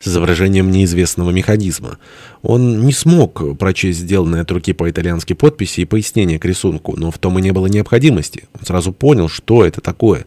с изображением неизвестного механизма. Он не смог прочесть сделанные от руки по-итальянски подписи и пояснения к рисунку, но в том и не было необходимости. Он сразу понял, что это такое.